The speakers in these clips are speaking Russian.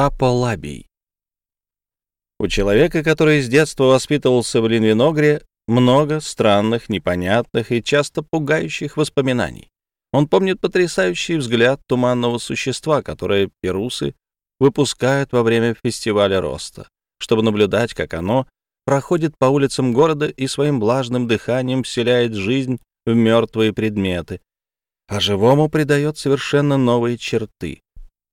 Аполлабий. У человека, который с детства воспитывался в Линвиногре, много странных, непонятных и часто пугающих воспоминаний. Он помнит потрясающий взгляд туманного существа, которое перусы выпускают во время фестиваля роста, чтобы наблюдать, как оно проходит по улицам города и своим влажным дыханием вселяет жизнь в мертвые предметы, а живому придает совершенно новые черты.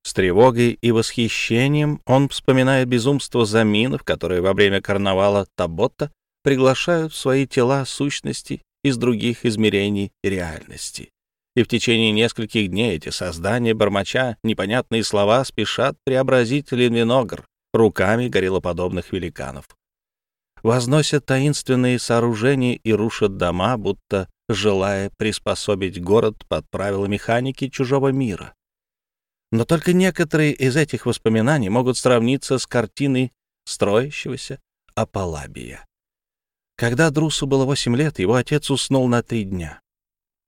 С тревогой и восхищением он вспоминает безумство заминов, которые во время карнавала Таботта приглашают в свои тела сущности из других измерений реальности. И в течение нескольких дней эти создания, бормоча непонятные слова, спешат преобразить Линвиногр руками гориллоподобных великанов. Возносят таинственные сооружения и рушат дома, будто желая приспособить город под правила механики чужого мира. Но только некоторые из этих воспоминаний могут сравниться с картиной строящегося Апалабия. Когда Друсу было восемь лет, его отец уснул на три дня.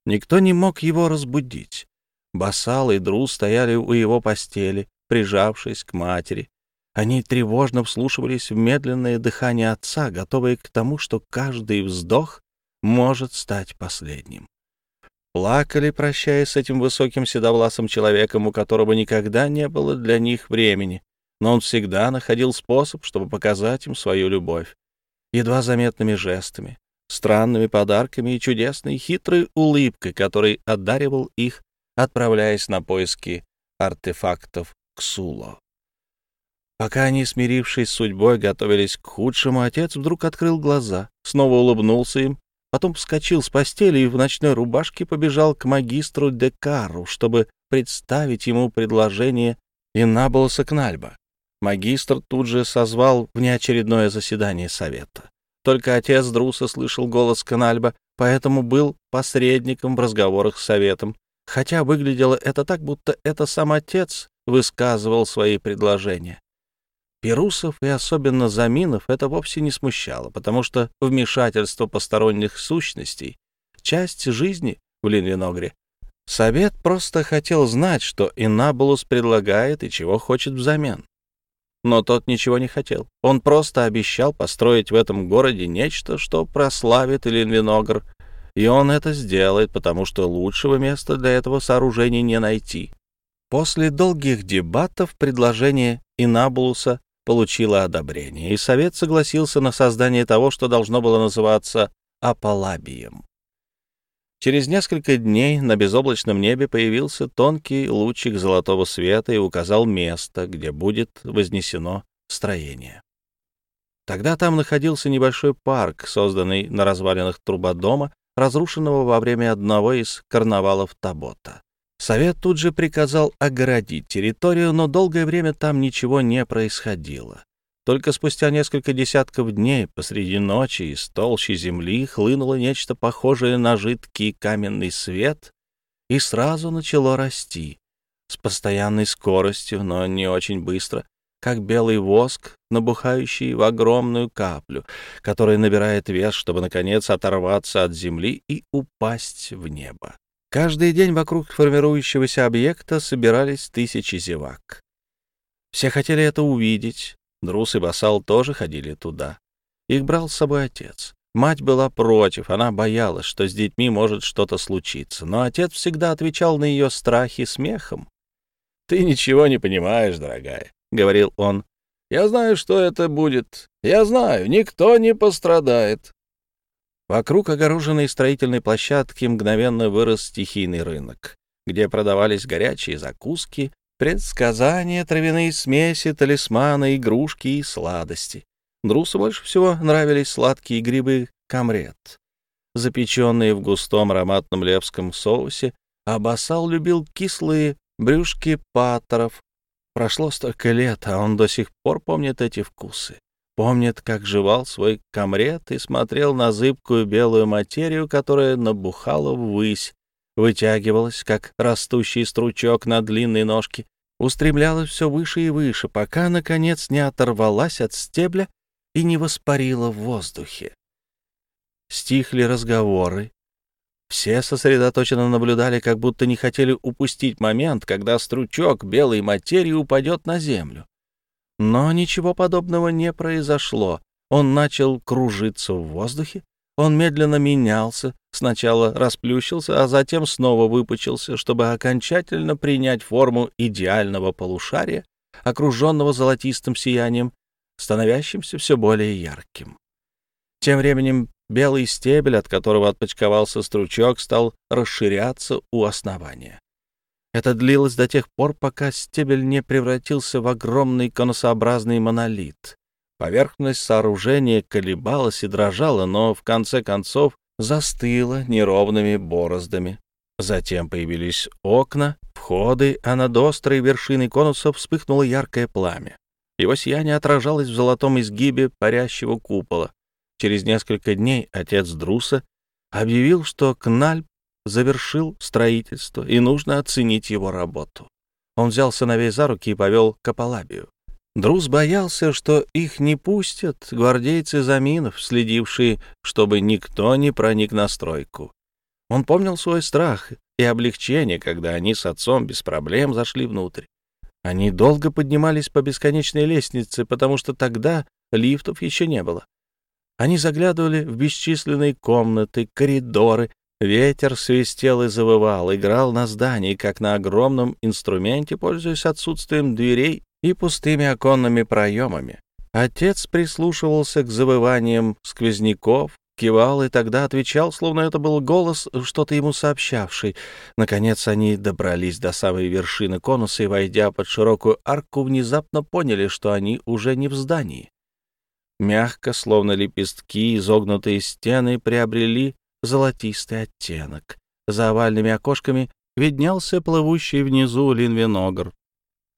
Никто не мог его разбудить. Басал и Друс стояли у его постели, прижавшись к матери. Они тревожно вслушивались в медленное дыхание отца, готовые к тому, что каждый вздох может стать последним. Плакали, прощаясь с этим высоким седовласым человеком, у которого никогда не было для них времени, но он всегда находил способ, чтобы показать им свою любовь. Едва заметными жестами, странными подарками и чудесной хитрой улыбкой, которой одаривал их, отправляясь на поиски артефактов Ксуло. Пока они, смирившись с судьбой, готовились к худшему, отец вдруг открыл глаза, снова улыбнулся им Потом вскочил с постели и в ночной рубашке побежал к магистру Декару, чтобы представить ему предложение Иннаболоса Кнальба. Магистр тут же созвал внеочередное заседание совета. Только отец Друса слышал голос Канальба, поэтому был посредником в разговорах с советом, хотя выглядело это так, будто это сам отец высказывал свои предложения. Перусов и особенно Заминов это вовсе не смущало, потому что вмешательство посторонних сущностей — часть жизни в Линвиногре. Совет просто хотел знать, что Инабулус предлагает и чего хочет взамен. Но тот ничего не хотел. Он просто обещал построить в этом городе нечто, что прославит Линвиногр, и он это сделает, потому что лучшего места для этого сооружения не найти. После долгих дебатов предложение Инабулуса получила одобрение, и Совет согласился на создание того, что должно было называться Апалабием. Через несколько дней на безоблачном небе появился тонкий лучик золотого света и указал место, где будет вознесено строение. Тогда там находился небольшой парк, созданный на развалинах трубодома, разрушенного во время одного из карнавалов Табота. Совет тут же приказал огородить территорию, но долгое время там ничего не происходило. Только спустя несколько десятков дней посреди ночи из толщи земли хлынуло нечто похожее на жидкий каменный свет и сразу начало расти, с постоянной скоростью, но не очень быстро, как белый воск, набухающий в огромную каплю, которая набирает вес, чтобы, наконец, оторваться от земли и упасть в небо. Каждый день вокруг формирующегося объекта собирались тысячи зевак. Все хотели это увидеть. Друс и Басал тоже ходили туда. Их брал с собой отец. Мать была против, она боялась, что с детьми может что-то случиться, но отец всегда отвечал на ее страхи смехом. «Ты ничего не понимаешь, дорогая», — говорил он. «Я знаю, что это будет. Я знаю, никто не пострадает. Вокруг огороженной строительной площадки мгновенно вырос стихийный рынок, где продавались горячие закуски, предсказания, травяные смеси, талисманы, игрушки и сладости. Друсу больше всего нравились сладкие грибы камрет, запеченные в густом ароматном лепском соусе, а Басал любил кислые брюшки патеров. Прошло столько лет, а он до сих пор помнит эти вкусы. Помнит, как жевал свой комрет и смотрел на зыбкую белую материю, которая набухала ввысь, вытягивалась, как растущий стручок на длинной ножке, устремлялась все выше и выше, пока, наконец, не оторвалась от стебля и не воспарила в воздухе. Стихли разговоры. Все сосредоточенно наблюдали, как будто не хотели упустить момент, когда стручок белой материи упадет на землю. Но ничего подобного не произошло. Он начал кружиться в воздухе, он медленно менялся, сначала расплющился, а затем снова выпучился, чтобы окончательно принять форму идеального полушария, окруженного золотистым сиянием, становящимся все более ярким. Тем временем белый стебель, от которого отпочковался стручок, стал расширяться у основания. Это длилось до тех пор, пока стебель не превратился в огромный конусообразный монолит. Поверхность сооружения колебалась и дрожала, но в конце концов застыла неровными бороздами. Затем появились окна, входы, а над острой вершиной конуса вспыхнуло яркое пламя. Его сияние отражалось в золотом изгибе парящего купола. Через несколько дней отец Друса объявил, что Кнальп завершил строительство, и нужно оценить его работу. Он взял сыновей за руки и повел к Апалабию. Друз боялся, что их не пустят гвардейцы Заминов, следившие, чтобы никто не проник на стройку. Он помнил свой страх и облегчение, когда они с отцом без проблем зашли внутрь. Они долго поднимались по бесконечной лестнице, потому что тогда лифтов еще не было. Они заглядывали в бесчисленные комнаты, коридоры. Ветер свистел и завывал, играл на здании, как на огромном инструменте, пользуясь отсутствием дверей и пустыми оконными проемами. Отец прислушивался к завываниям сквозняков, кивал и тогда отвечал, словно это был голос, что-то ему сообщавший. Наконец они добрались до самой вершины конуса и, войдя под широкую арку, внезапно поняли, что они уже не в здании. Мягко, словно лепестки, изогнутые стены приобрели золотистый оттенок. За овальными окошками виднелся плывущий внизу Линвеногр.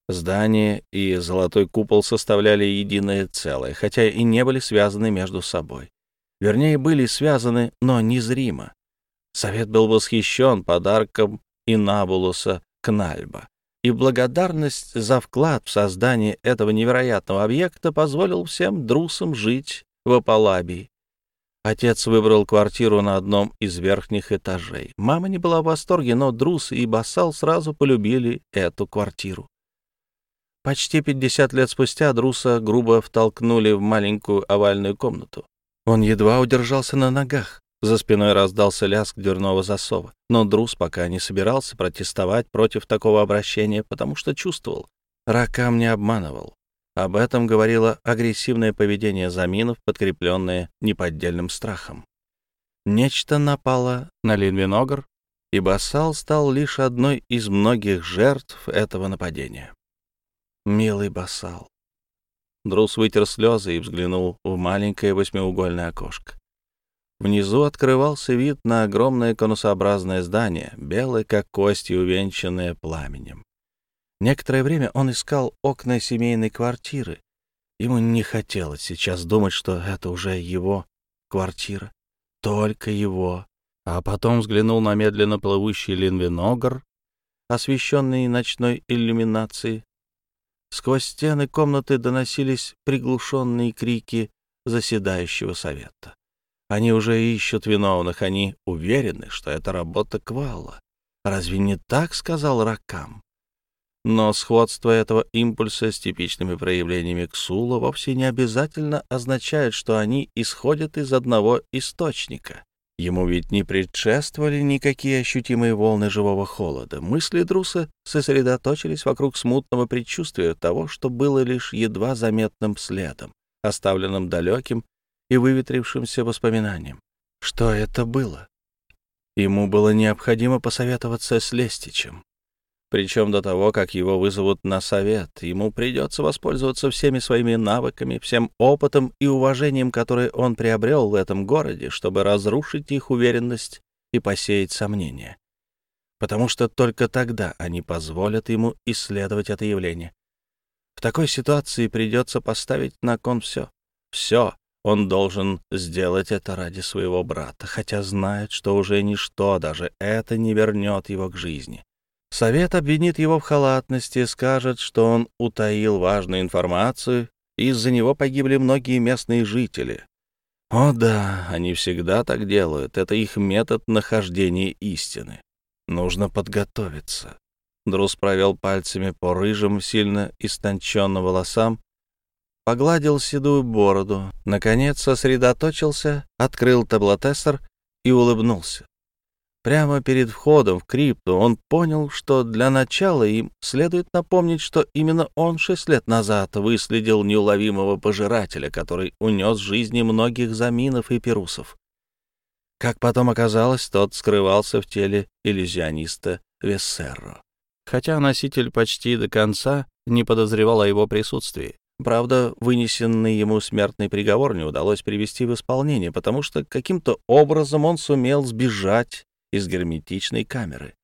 Здание и золотой купол составляли единое целое, хотя и не были связаны между собой. Вернее, были связаны, но незримо. Совет был восхищен подарком Инабулуса Кнальба, и благодарность за вклад в создание этого невероятного объекта позволил всем друсам жить в Апалабии. Отец выбрал квартиру на одном из верхних этажей. Мама не была в восторге, но Друс и Басал сразу полюбили эту квартиру. Почти 50 лет спустя Друса грубо втолкнули в маленькую овальную комнату. Он едва удержался на ногах. За спиной раздался лязг дверного засова. Но Друс пока не собирался протестовать против такого обращения, потому что чувствовал. Ракам не обманывал. Об этом говорило агрессивное поведение заминов, подкрепленное неподдельным страхом. Нечто напало на Линвиногр, и Басал стал лишь одной из многих жертв этого нападения. Милый Басал. Друс вытер слезы и взглянул в маленькое восьмиугольное окошко. Внизу открывался вид на огромное конусообразное здание, белое, как кость, и увенчанное пламенем. Некоторое время он искал окна семейной квартиры. Ему не хотелось сейчас думать, что это уже его квартира, только его. А потом взглянул на медленно плывущий Линвиногр, освещенный ночной иллюминацией, Сквозь стены комнаты доносились приглушенные крики заседающего совета. Они уже ищут виновных, они уверены, что это работа Квалла. Разве не так сказал Ракам? Но сходство этого импульса с типичными проявлениями Ксула вовсе не обязательно означает, что они исходят из одного источника. Ему ведь не предшествовали никакие ощутимые волны живого холода. Мысли Друса сосредоточились вокруг смутного предчувствия того, что было лишь едва заметным следом, оставленным далеким и выветрившимся воспоминанием. Что это было? Ему было необходимо посоветоваться с Лестичем. Причем до того, как его вызовут на совет, ему придется воспользоваться всеми своими навыками, всем опытом и уважением, которые он приобрел в этом городе, чтобы разрушить их уверенность и посеять сомнения. Потому что только тогда они позволят ему исследовать это явление. В такой ситуации придется поставить на кон все. Все. Он должен сделать это ради своего брата, хотя знает, что уже ничто, даже это не вернет его к жизни. Совет обвинит его в халатности, скажет, что он утаил важную информацию, из-за него погибли многие местные жители. О да, они всегда так делают, это их метод нахождения истины. Нужно подготовиться. Друз провел пальцами по рыжим, сильно истонченным волосам, погладил седую бороду, наконец сосредоточился, открыл таблотессор и улыбнулся. Прямо перед входом в крипту он понял, что для начала им следует напомнить, что именно он шесть лет назад выследил неуловимого пожирателя, который унес жизни многих заминов и перусов. Как потом оказалось, тот скрывался в теле иллюзиониста Вессерро, хотя носитель почти до конца не подозревал о его присутствии. Правда, вынесенный ему смертный приговор не удалось привести в исполнение, потому что каким-то образом он сумел сбежать из герметичной камеры,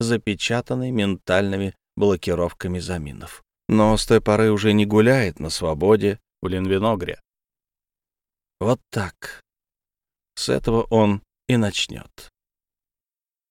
запечатанной ментальными блокировками заминов. Но с той поры уже не гуляет на свободе в Ленвиногре. Вот так. С этого он и начнет.